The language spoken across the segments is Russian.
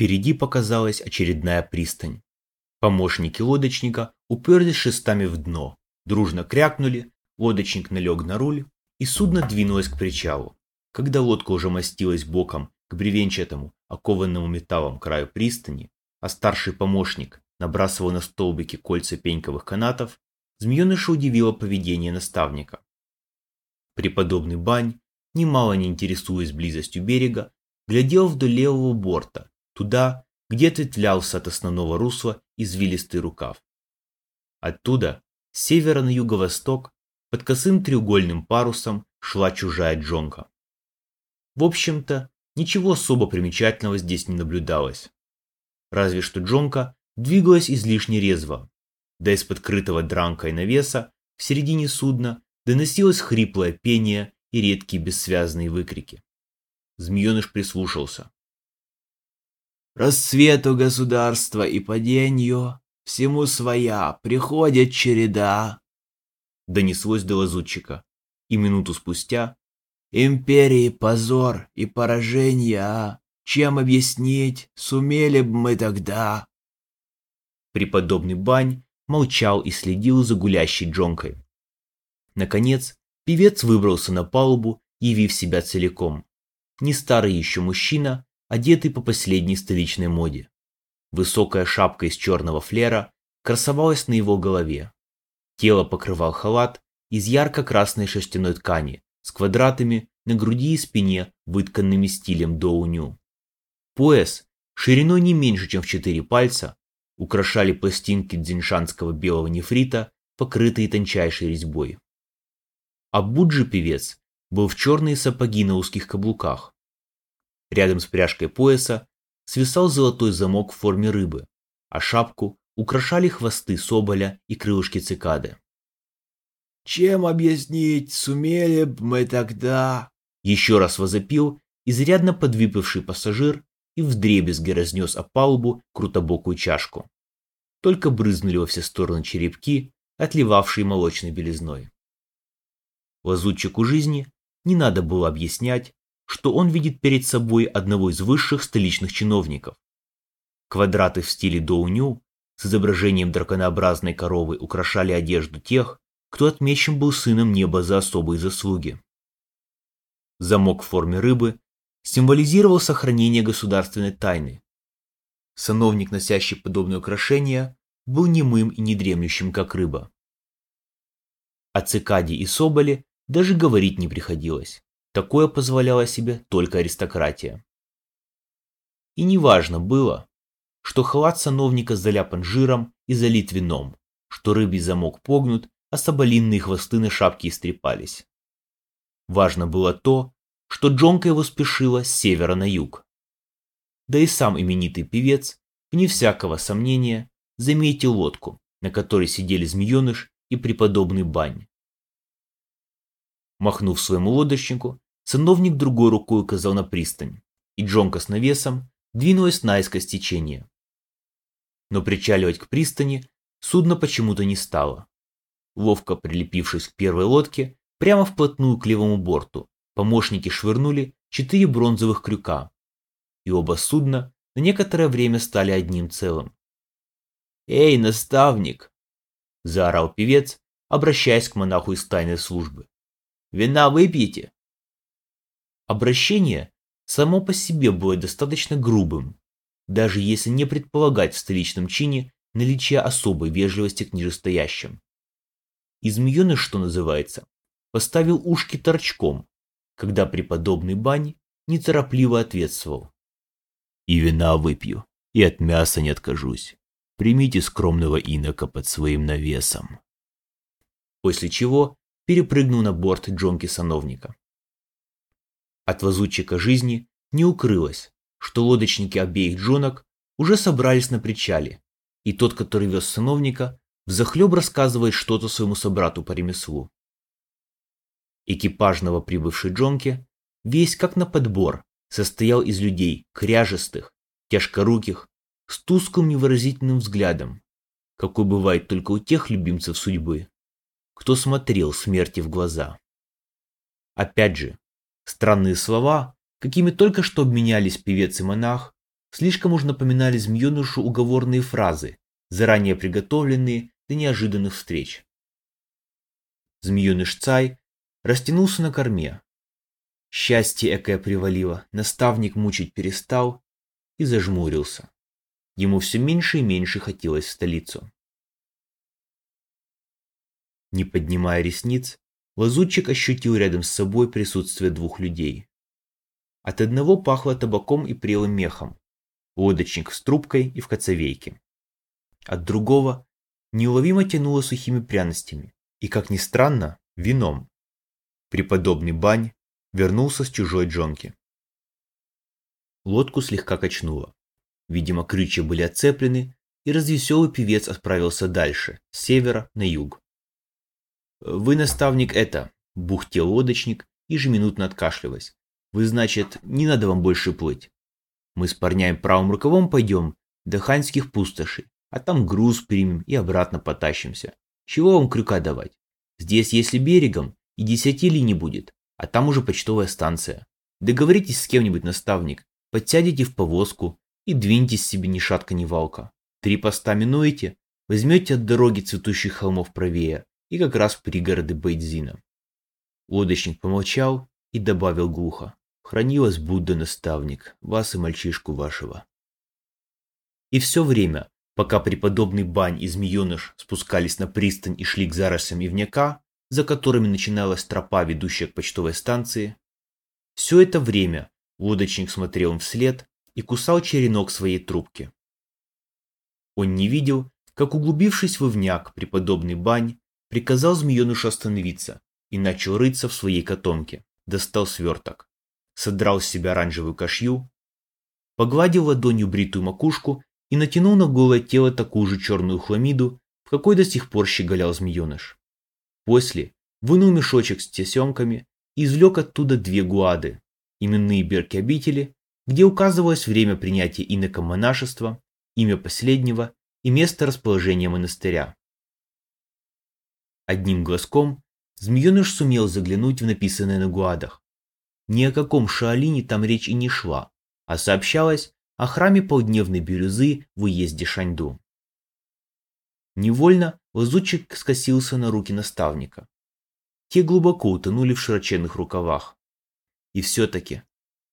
Впереди показалась очередная пристань. Помощники лодочника уперлись шестами в дно, дружно крякнули, лодочник налег на руль, и судно двинулось к причалу. Когда лодка уже мастилась боком к бревенчатому, окованному металлом краю пристани, а старший помощник набрасывал на столбики кольца пеньковых канатов, змееныша удивило поведение наставника. Преподобный Бань, немало не интересуясь близостью берега, глядел вдоль левого борта, туда, где ответвлялся от основного русла извилистый рукав. Оттуда, с севера на юго-восток, под косым треугольным парусом шла чужая джонка. В общем-то, ничего особо примечательного здесь не наблюдалось. Разве что джонка двигалась излишне резво, да из-под крытого дранкой навеса в середине судна доносилось хриплое пение и редкие бессвязные выкрики. Змееныш прислушался. «Расцвету государства и паденью, всему своя, приходит череда», донеслось до лазутчика, и минуту спустя «Империи позор и поражение, чем объяснить, сумели бы мы тогда?» Преподобный Бань молчал и следил за гулящей джонкой. Наконец, певец выбрался на палубу, явив себя целиком. Не старый еще мужчина, одетый по последней столичной моде. Высокая шапка из черного флера красовалась на его голове. Тело покрывал халат из ярко-красной шерстяной ткани с квадратами на груди и спине, вытканными стилем доуню. Пояс, шириной не меньше, чем в четыре пальца, украшали пластинки дзиншанского белого нефрита, покрытые тончайшей резьбой. А Буджи певец был в черные сапоги на узких каблуках. Рядом с пряжкой пояса свисал золотой замок в форме рыбы, а шапку украшали хвосты соболя и крылышки цикады. «Чем объяснить, сумели б мы тогда?» Еще раз возопил изрядно подвыпивший пассажир и вдребезги разнес о палубу крутобокую чашку. Только брызнули во все стороны черепки, отливавшие молочной белизной. Лазутчику жизни не надо было объяснять, что он видит перед собой одного из высших столичных чиновников. Квадраты в стиле доуню с изображением драконообразной коровы украшали одежду тех, кто отмечен был сыном неба за особые заслуги. Замок в форме рыбы символизировал сохранение государственной тайны. Сановник, носящий подобное украшение, был немым и недремлющим, как рыба. О цикаде и соболе даже говорить не приходилось. Такое позволяла себе только аристократия. И неважно было, что халат сановника заляпан жиром и залит вином, что рыбий замок погнут, а соболинные хвосты на шапке истрепались. Важно было то, что Джонка его спешила с севера на юг. Да и сам именитый певец, вне всякого сомнения, заметил лодку, на которой сидели змееныш и преподобный бань. Махнув своему лодочнику, сановник другой рукой указал на пристань, и Джонка с навесом двинулась наискось течения. Но причаливать к пристани судно почему-то не стало. Ловко прилепившись к первой лодке, прямо вплотную к левому борту, помощники швырнули четыре бронзовых крюка, и оба судна на некоторое время стали одним целым. «Эй, наставник!» – заорал певец, обращаясь к монаху из тайной службы. «Вина выпьете?» Обращение само по себе было достаточно грубым, даже если не предполагать в столичном чине наличие особой вежливости к нижестоящим. И змееныш, что называется, поставил ушки торчком, когда преподобный Бань неторопливо ответствовал. «И вина выпью, и от мяса не откажусь. Примите скромного инока под своим навесом». После чего перепрыгнул на борт джонки-сановника. От лазутчика жизни не укрылось, что лодочники обеих джонок уже собрались на причале, и тот, который вез сановника, взахлеб рассказывает что-то своему собрату по ремеслу. Экипаж новоприбывшей Джонки, весь как на подбор, состоял из людей кряжестых, тяжкоруких, с тусклым невыразительным взглядом, какой бывает только у тех любимцев судьбы, кто смотрел смерти в глаза. Опять же, странные слова, какими только что обменялись певец и монах, слишком уж напоминали змеенышу уговорные фразы, заранее приготовленные для неожиданных встреч. Змееныш Цай растянулся на корме. Счастье экое привалило, наставник мучить перестал и зажмурился. Ему все меньше и меньше хотелось в столицу. Не поднимая ресниц, лазутчик ощутил рядом с собой присутствие двух людей. От одного пахло табаком и прелым мехом, лодочник с трубкой и в коцовейке. От другого неуловимо тянуло сухими пряностями и, как ни странно, вином. Преподобный Бань вернулся с чужой джонки. Лодку слегка качнуло. Видимо, крючья были отцеплены, и развеселый певец отправился дальше, с севера на юг. «Вы, наставник, это...» – бухтел лодочник, ежеминутно откашливаясь. «Вы, значит, не надо вам больше плыть. Мы с парнями правым рукавом пойдем до ханьских пустошей, а там груз примем и обратно потащимся. Чего вам крюка давать? Здесь, если берегом, и десяти ли не будет, а там уже почтовая станция. Договоритесь с кем-нибудь, наставник, подсядете в повозку, и двиньтесь себе ни шатка ни валка. Три поста минуете, возьмете от дороги цветущих холмов правее и как раз пригороды Бейдзина. Лодочник помолчал и добавил глухо. Храни вас Будда, наставник, вас и мальчишку вашего. И все время, пока преподобный Бань и Змееныш спускались на пристань и шли к зарослям ивняка, за которыми начиналась тропа, ведущая к почтовой станции, все это время лодочник смотрел им вслед и кусал черенок своей трубки. Он не видел, как, углубившись в ивняк, преподобный Бань приказал змеенышу остановиться и начал рыться в своей котомке, достал сверток, содрал с себя оранжевую кашью, погладил ладонью бритую макушку и натянул на голое тело такую же черную хламиду, в какой до сих пор щеголял змееныш. После вынул мешочек с тесемками и извлек оттуда две гуады, именные берки обители где указывалось время принятия инокомонашества, имя последнего и место расположения монастыря. Одним глазком змееныш сумел заглянуть в написанное на гуадах. Ни о каком Шаолине там речь и не шла, а сообщалось о храме полдневной бирюзы в уезде Шаньду. Невольно лазутчик скосился на руки наставника. Те глубоко утонули в широченных рукавах. И все-таки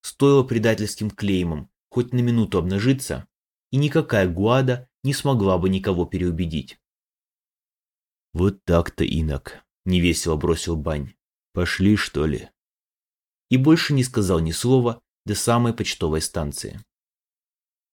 стоило предательским клеймом хоть на минуту обнажиться, и никакая гуада не смогла бы никого переубедить. «Вот так-то, инок», — невесело бросил Бань. «Пошли, что ли?» И больше не сказал ни слова до самой почтовой станции.